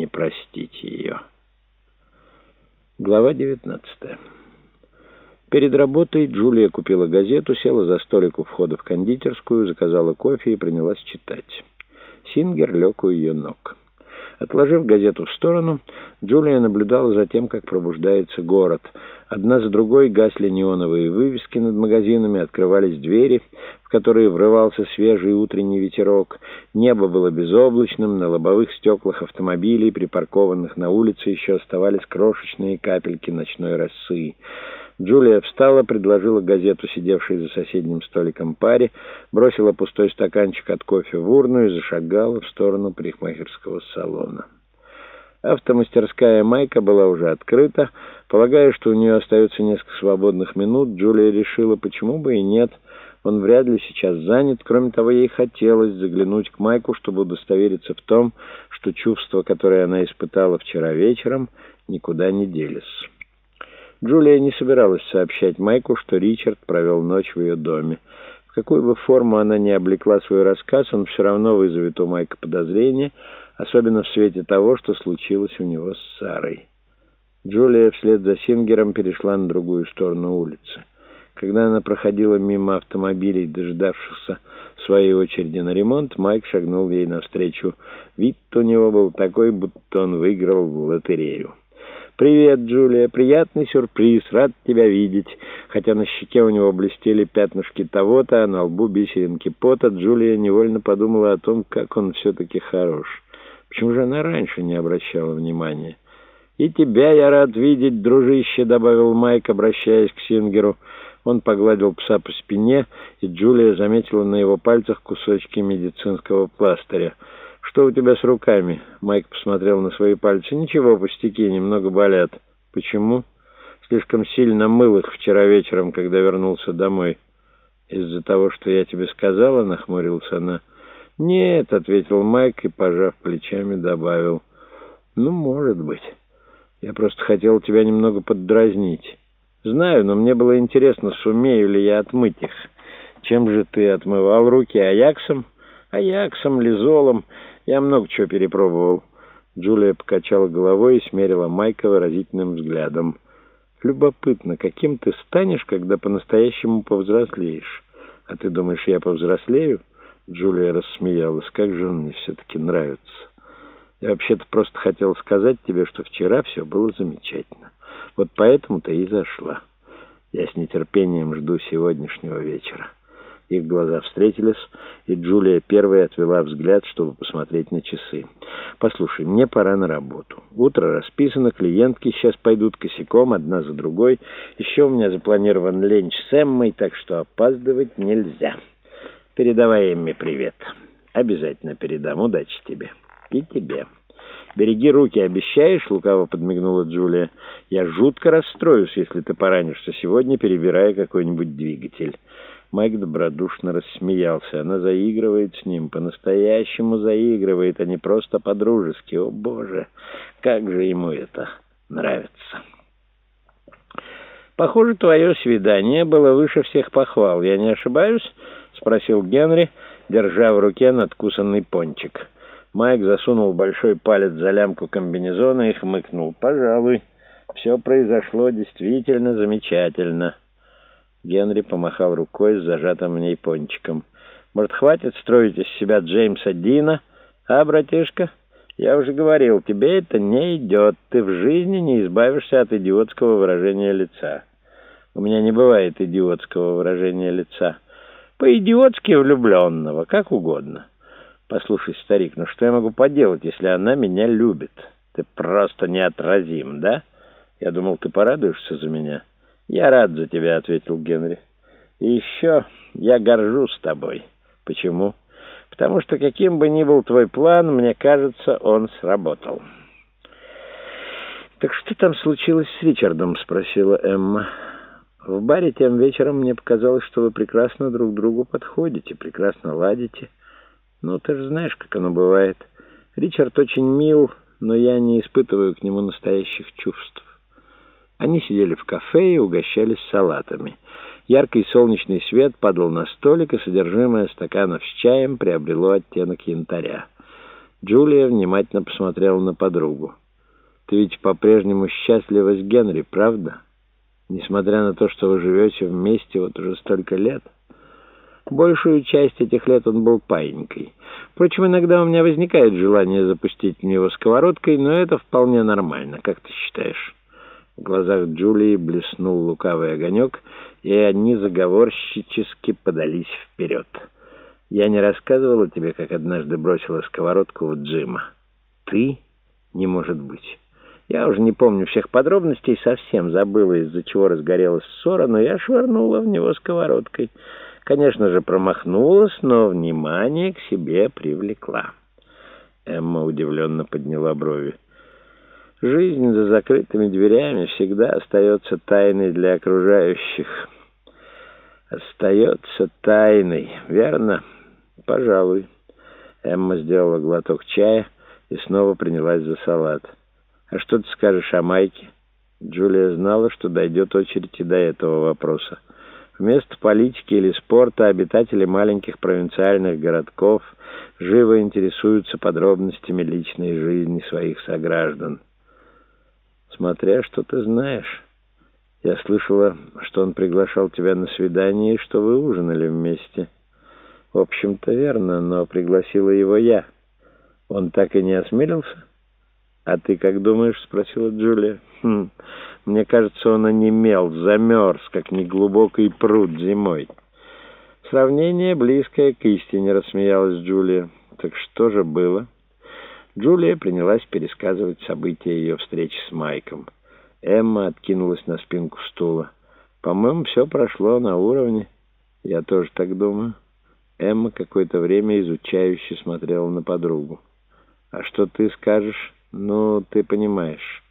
не простить ее. Глава 19 Перед работой Джулия купила газету, села за столик у входа в кондитерскую, заказала кофе и принялась читать. Сингер лег у ее ног. Отложив газету в сторону, Джулия наблюдала за тем, как пробуждается город. Одна за другой гасли неоновые вывески над магазинами, открывались двери, в которые врывался свежий утренний ветерок. Небо было безоблачным, на лобовых стеклах автомобилей, припаркованных на улице, еще оставались крошечные капельки ночной росы. Джулия встала, предложила газету, сидевшей за соседним столиком паре, бросила пустой стаканчик от кофе в урну и зашагала в сторону парикмахерского салона. Автомастерская Майка была уже открыта. Полагая, что у нее остается несколько свободных минут, Джулия решила, почему бы и нет. Он вряд ли сейчас занят. Кроме того, ей хотелось заглянуть к Майку, чтобы удостовериться в том, что чувства, которые она испытала вчера вечером, никуда не делись. Джулия не собиралась сообщать Майку, что Ричард провел ночь в ее доме. В какую бы форму она ни облекла свой рассказ, он все равно вызовет у Майка подозрения, особенно в свете того, что случилось у него с Сарой. Джулия вслед за Сингером перешла на другую сторону улицы. Когда она проходила мимо автомобилей, дождавшихся своей очереди на ремонт, Майк шагнул ей навстречу. Вид у него был такой, будто он выиграл в лотерею. «Привет, Джулия. Приятный сюрприз. Рад тебя видеть». Хотя на щеке у него блестели пятнышки того-то, а на лбу бисеринки пота, Джулия невольно подумала о том, как он все-таки хорош. Почему же она раньше не обращала внимания? «И тебя я рад видеть, дружище», — добавил Майк, обращаясь к Сингеру. Он погладил пса по спине, и Джулия заметила на его пальцах кусочки медицинского пластыря. «Что у тебя с руками?» Майк посмотрел на свои пальцы. «Ничего, пустяки, немного болят». «Почему?» «Слишком сильно мыл их вчера вечером, когда вернулся домой». «Из-за того, что я тебе сказала?» — нахмурился она. «Нет», — ответил Майк и, пожав плечами, добавил. «Ну, может быть. Я просто хотел тебя немного поддразнить. Знаю, но мне было интересно, сумею ли я отмыть их. Чем же ты отмывал руки? Аяксом?» «Аяксом, лизолом». Я много чего перепробовал. Джулия покачала головой и смерила Майка выразительным взглядом. Любопытно, каким ты станешь, когда по-настоящему повзрослеешь? А ты думаешь, я повзрослею? Джулия рассмеялась. Как же он мне все-таки нравится. Я вообще-то просто хотел сказать тебе, что вчера все было замечательно. Вот поэтому ты и зашла. Я с нетерпением жду сегодняшнего вечера. Их глаза встретились, и Джулия первая отвела взгляд, чтобы посмотреть на часы. «Послушай, мне пора на работу. Утро расписано, клиентки сейчас пойдут косяком, одна за другой. Еще у меня запланирован ленч с Эммой, так что опаздывать нельзя. Передавай Эмме привет. Обязательно передам. Удачи тебе. И тебе». «Береги руки, обещаешь?» — лукаво подмигнула Джулия. «Я жутко расстроюсь, если ты поранишься сегодня, перебирая какой-нибудь двигатель». Майк добродушно рассмеялся. Она заигрывает с ним, по-настоящему заигрывает, а не просто по-дружески. О, Боже, как же ему это нравится. «Похоже, твое свидание было выше всех похвал. Я не ошибаюсь?» — спросил Генри, держа в руке надкусанный пончик. Майк засунул большой палец за лямку комбинезона и хмыкнул. «Пожалуй, все произошло действительно замечательно». Генри помахал рукой с зажатым в ней пончиком. «Может, хватит строить из себя Джеймса Дина? А, братишка, я уже говорил, тебе это не идет. Ты в жизни не избавишься от идиотского выражения лица». «У меня не бывает идиотского выражения лица. По-идиотски влюбленного, как угодно». «Послушай, старик, ну что я могу поделать, если она меня любит? Ты просто неотразим, да? Я думал, ты порадуешься за меня». «Я рад за тебя», — ответил Генри. «И еще я горжусь тобой». «Почему?» «Потому что каким бы ни был твой план, мне кажется, он сработал». «Так что там случилось с Ричардом?» — спросила Эмма. «В баре тем вечером мне показалось, что вы прекрасно друг другу подходите, прекрасно ладите. Ну, ты же знаешь, как оно бывает. Ричард очень мил, но я не испытываю к нему настоящих чувств». Они сидели в кафе и угощались салатами. Яркий солнечный свет падал на столик, и содержимое стаканов с чаем приобрело оттенок янтаря. Джулия внимательно посмотрела на подругу. «Ты ведь по-прежнему счастлива с Генри, правда? Несмотря на то, что вы живете вместе вот уже столько лет». Большую часть этих лет он был паинькой. Впрочем, иногда у меня возникает желание запустить в него сковородкой, но это вполне нормально, как ты считаешь?» В глазах Джулии блеснул лукавый огонек, и они заговорщически подались вперед. «Я не рассказывала тебе, как однажды бросила сковородку в Джима?» «Ты? Не может быть!» Я уже не помню всех подробностей, совсем забыла, из-за чего разгорелась ссора, но я швырнула в него сковородкой. Конечно же, промахнулась, но внимание к себе привлекла. Эмма удивленно подняла брови. Жизнь за закрытыми дверями всегда остается тайной для окружающих. Остается тайной, верно? Пожалуй. Эмма сделала глоток чая и снова принялась за салат. «А что ты скажешь о Майке?» Джулия знала, что дойдет очередь и до этого вопроса. Вместо политики или спорта обитатели маленьких провинциальных городков живо интересуются подробностями личной жизни своих сограждан. Смотря что ты знаешь. Я слышала, что он приглашал тебя на свидание и что вы ужинали вместе. В общем-то, верно, но пригласила его я. Он так и не осмелился? «А ты как думаешь?» — спросила Джулия. «Хм, мне кажется, он онемел, замерз, как неглубокий пруд зимой». «Сравнение близкое к истине», — рассмеялась Джулия. «Так что же было?» Джулия принялась пересказывать события ее встречи с Майком. Эмма откинулась на спинку стула. «По-моему, все прошло на уровне. Я тоже так думаю». Эмма какое-то время изучающе смотрела на подругу. «А что ты скажешь?» «Ну, ты понимаешь».